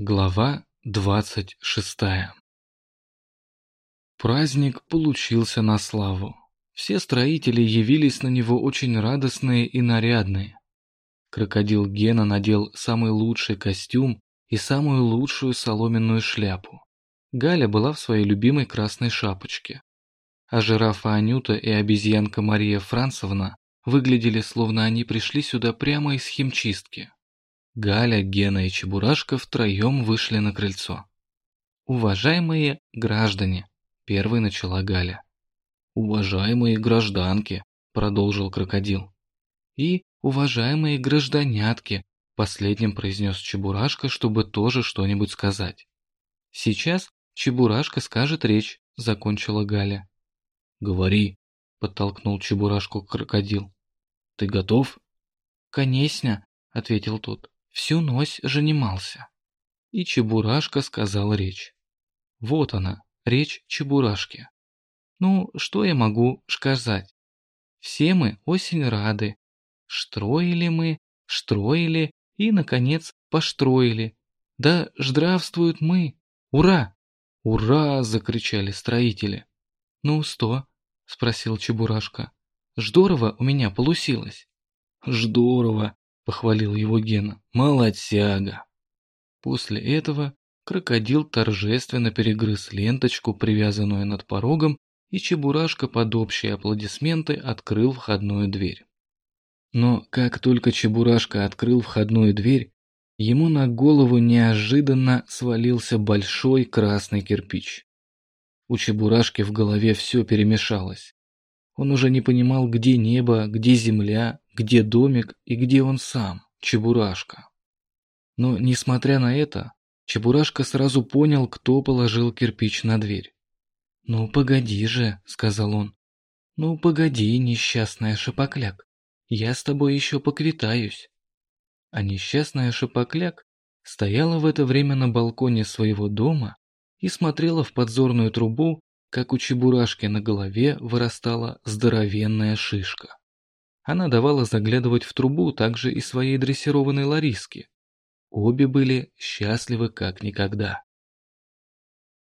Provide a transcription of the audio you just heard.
Глава двадцать шестая Праздник получился на славу. Все строители явились на него очень радостные и нарядные. Крокодил Гена надел самый лучший костюм и самую лучшую соломенную шляпу. Галя была в своей любимой красной шапочке. А жирафа Анюта и обезьянка Мария Францевна выглядели, словно они пришли сюда прямо из химчистки. Галя, Гена и Чебурашка втроем вышли на крыльцо. «Уважаемые граждане!» – первой начала Галя. «Уважаемые гражданки!» – продолжил крокодил. «И уважаемые гражданятки!» – последним произнес Чебурашка, чтобы тоже что-нибудь сказать. «Сейчас Чебурашка скажет речь», – закончила Галя. «Говори», – подтолкнул Чебурашку крокодил. «Ты готов?» «Конечно», – ответил тот всю ночь занимался. И Чебурашка сказал речь. Вот она, речь Чебурашки. Ну, что я могу сказать? Все мы осень рады. Штроили мы, штроили и, наконец, поштроили. Да здравствуют мы! Ура! Ура! закричали строители. Ну, что? спросил Чебурашка. Здорово у меня получилось. Здорово, похвалил его Гена. Молодцяга. После этого крокодил торжественно перегрыз ленточку, привязанную над порогом, и Чебурашка под общие аплодисменты открыл входную дверь. Но как только Чебурашка открыл входную дверь, ему на голову неожиданно свалился большой красный кирпич. У Чебурашки в голове все перемешалось. Он уже не понимал, где небо, где земля, где домик и где он сам, Чебурашка. Но, несмотря на это, Чебурашка сразу понял, кто положил кирпич на дверь. «Ну, погоди же», — сказал он. «Ну, погоди, несчастная Шапокляк, я с тобой еще поквитаюсь». А несчастная Шапокляк стояла в это время на балконе своего дома и смотрела в подзорную трубу, как у Чебурашки на голове вырастала здоровенная шишка. Она давала заглядывать в трубу также и своей дрессированной Лариске. Обе были счастливы как никогда.